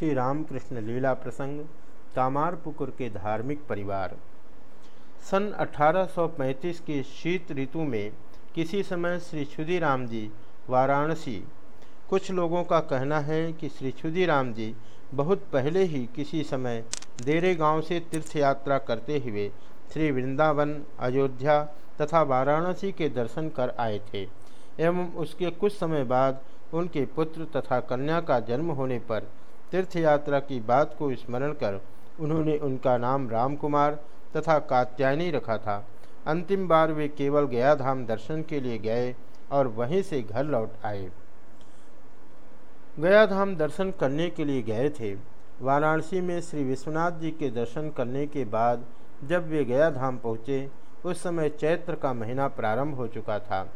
श्री रामकृष्ण लीला प्रसंग कामारपुकुर के धार्मिक परिवार। सन 1835 के शीत ऋतु में किसी समय श्री क्षुदीराम जी, वाराणसी। कुछ लोगों का कहना है कि श्री क्षुदीराम जी बहुत पहले ही किसी समय देरे गाँव से तीर्थ यात्रा करते हुए श्री वृंदावन, अयोध्या तथा वाराणसी के दर्शन कर आए थे एवं उसके कुछ समय बाद उनके पुत्र तथा कन्या का जन्म होने पर तीर्थ यात्रा की बात को स्मरण कर उन्होंने उनका नाम राम कुमार तथा कात्यायनी रखा था। अंतिम बार वे केवल गया धाम दर्शन के लिए गए और वहीं से घर लौट आए। गया धाम दर्शन करने के लिए गए थे। वाराणसी में श्री विश्वनाथ जी के दर्शन करने के बाद जब वे गया धाम पहुँचे, उस समय चैत्र का महीना प्रारंभ हो चुका था।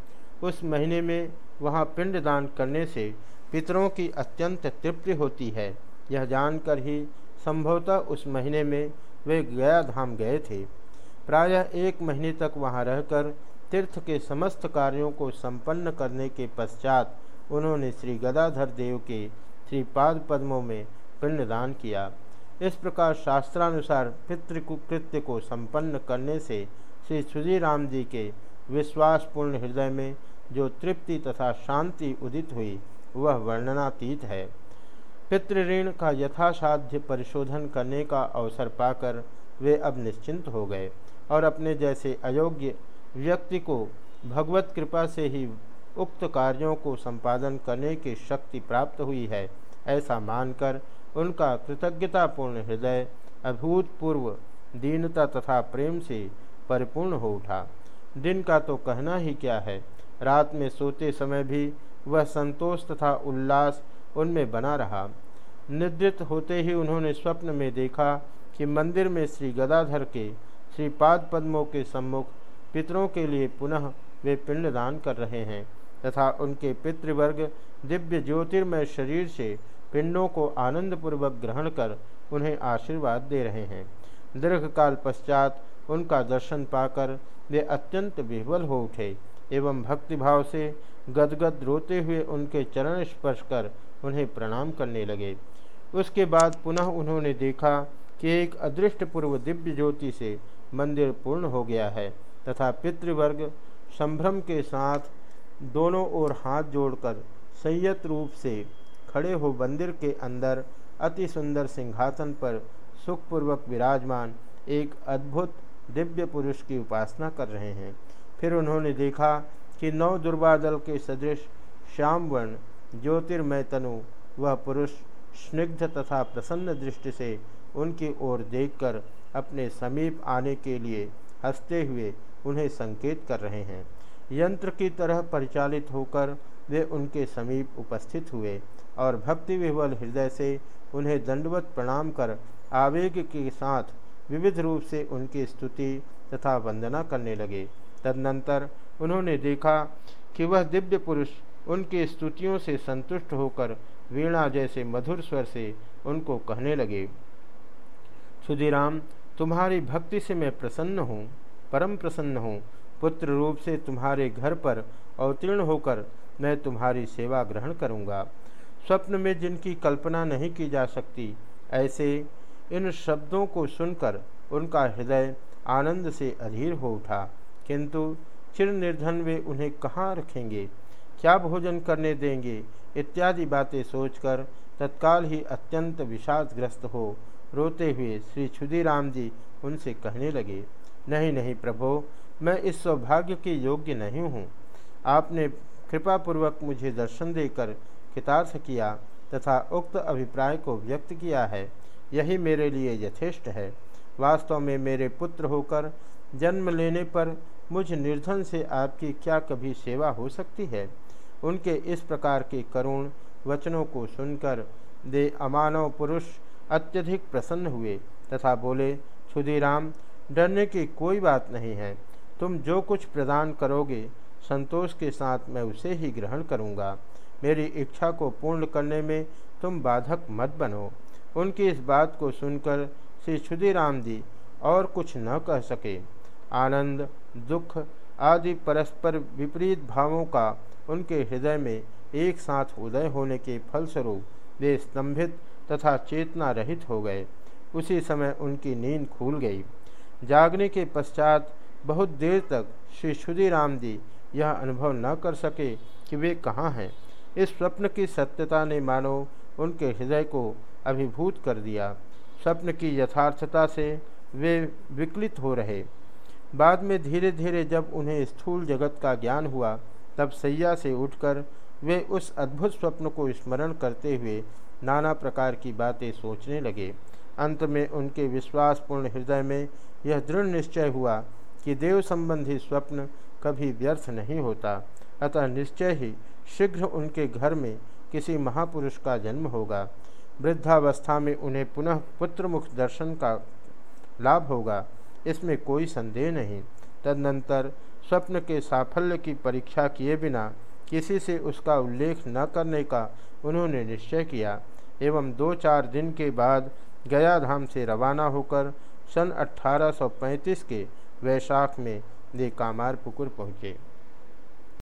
उस महीने में वहाँ पिंडदान करने से पितरों की अत्यंत तृप्ति होती है। यह जानकर ही संभवतः उस महीने में वे गया धाम गए थे। प्रायः एक महीने तक वहाँ रहकर तीर्थ के समस्त कार्यों को संपन्न करने के पश्चात उन्होंने श्री गदाधर देव के श्री पाद पद्मों में पिंडदान किया। इस प्रकार शास्त्रानुसार पितृकृत्य को संपन्न करने से श्री सुजी राम जी के विश्वासपूर्ण हृदय में जो तृप्ति तथा शांति उदित हुई वह वर्णनातीत है। पितृऋण का यथासाध्य परिशोधन करने का अवसर पाकर वे अब निश्चिंत हो गए और अपने जैसे अयोग्य व्यक्ति को भगवत कृपा से ही उक्त कार्यों को संपादन करने की शक्ति प्राप्त हुई है, ऐसा मानकर उनका कृतज्ञतापूर्ण हृदय अभूतपूर्व दीनता तथा प्रेम से परिपूर्ण हो उठा। दिन का तो कहना ही क्या है, रात में सोते समय भी वह संतोष तथा उल्लास उनमें बना रहा। निद्रित होते ही उन्होंने स्वप्न में देखा कि मंदिर में श्री गदाधर के श्री पाद पद्मों के सम्मुख पितरों के लिए पुनः वे पिंडदान कर रहे हैं तथा उनके पितृवर्ग दिव्य ज्योतिर्मय शरीर से पिंडों को आनंदपूर्वक ग्रहण कर उन्हें आशीर्वाद दे रहे हैं। दीर्घकाल पश्चात उनका दर्शन पाकर वे अत्यंत विह्वल हो उठे एवं भक्तिभाव से गदगद रोते हुए उनके चरण स्पर्श कर उन्हें प्रणाम करने लगे। उसके बाद पुनः उन्होंने देखा कि एक अदृष्ट पूर्व दिव्य ज्योति से मंदिर पूर्ण हो गया है तथा पितृवर्ग संभ्रम के साथ दोनों ओर हाथ जोड़कर संयत रूप से खड़े हो मंदिर के अंदर अति सुंदर सिंहासन पर सुखपूर्वक विराजमान एक अद्भुत दिव्य पुरुष की उपासना कर रहे हैं। फिर उन्होंने देखा कि नौ दुर्बादल के सदृश श्याम वर्ण ज्योतिर्मय तनु वह पुरुष स्निग्ध तथा प्रसन्न दृष्टि से उनकी ओर देखकर अपने समीप आने के लिए हँसते हुए उन्हें संकेत कर रहे हैं। यंत्र की तरह परिचालित होकर वे उनके समीप उपस्थित हुए और भक्ति विह्वल हृदय से उन्हें दंडवत प्रणाम कर आवेग के साथ विविध रूप से उनकी स्तुति तथा वंदना करने लगे। तदनंतर उन्होंने देखा कि वह दिव्य पुरुष उनकी स्तुतियों से संतुष्ट होकर वीणा जैसे मधुर स्वर से उनको कहने लगे सुधीराम तुम्हारी भक्ति से मैं प्रसन्न हूँ, परम प्रसन्न हूँ। पुत्र रूप से तुम्हारे घर पर अवतीर्ण होकर मैं तुम्हारी सेवा ग्रहण करूँगा। स्वप्न में जिनकी कल्पना नहीं की जा सकती, ऐसे इन शब्दों को सुनकर उनका हृदय आनंद से अधीर हो उठा। किंतु चिर निर्धन वे उन्हें कहाँ रखेंगे? क्या भोजन करने देंगे? इत्यादि बातें सोचकर तत्काल ही अत्यंत विषादग्रस्त हो रोते हुए श्री क्षुदीराम जी उनसे कहने लगे, नहीं नहीं प्रभो, मैं इस सौभाग्य के योग्य नहीं हूँ। आपने कृपापूर्वक मुझे दर्शन देकर कृतार्थ किया तथा उक्त अभिप्राय को व्यक्त किया है। यही मेरे लिए यथेष्ट है। वास्तव में मेरे पुत्र होकर जन्म लेने पर मुझ निर्धन से आपकी क्या कभी सेवा हो सकती है? उनके इस प्रकार के करुण वचनों को सुनकर दे अमानव पुरुष अत्यधिक प्रसन्न हुए तथा बोले क्षुदीराम डरने की कोई बात नहीं है। तुम जो कुछ प्रदान करोगे, संतोष के साथ मैं उसे ही ग्रहण करूँगा। मेरी इच्छा को पूर्ण करने में तुम बाधक मत बनो उनकी इस बात को सुनकर श्री क्षुदीराम जी और कुछ न कह सके। आनंद दुख आदि परस्पर विपरीत भावों का उनके हृदय में एक साथ उदय होने के फलस्वरूप वे स्तंभित तथा चेतना रहित हो गए। उसी समय उनकी नींद खुल गई। जागने के पश्चात बहुत देर तक श्री क्षुदीराम जी यह अनुभव न कर सके कि वे कहाँ हैं। इस स्वप्न की सत्यता ने मानो उनके हृदय को अभिभूत कर दिया। स्वप्न की यथार्थता से वे विकलित हो रहे। बाद में धीरे धीरे जब उन्हें स्थूल जगत का ज्ञान हुआ, तब सैया से उठकर वे उस अद्भुत स्वप्न को स्मरण करते हुए नाना प्रकार की बातें सोचने लगे। अंत में उनके विश्वासपूर्ण हृदय में यह दृढ़ निश्चय हुआ कि देव संबंधी स्वप्न कभी व्यर्थ नहीं होता। अतः निश्चय ही शीघ्र उनके घर में किसी महापुरुष का जन्म होगा। वृद्धावस्था में उन्हें पुनः पुत्रमुख दर्शन का लाभ होगा। इसमें कोई संदेह नहीं। तदनंतर स्वप्न के साफल्य की परीक्षा किए बिना किसी से उसका उल्लेख न करने का उन्होंने निश्चय किया। एवं दो चार दिन के बाद गया धाम से रवाना होकर सन 1835 के वैशाख में वे कामार पुकुर पहुँचे।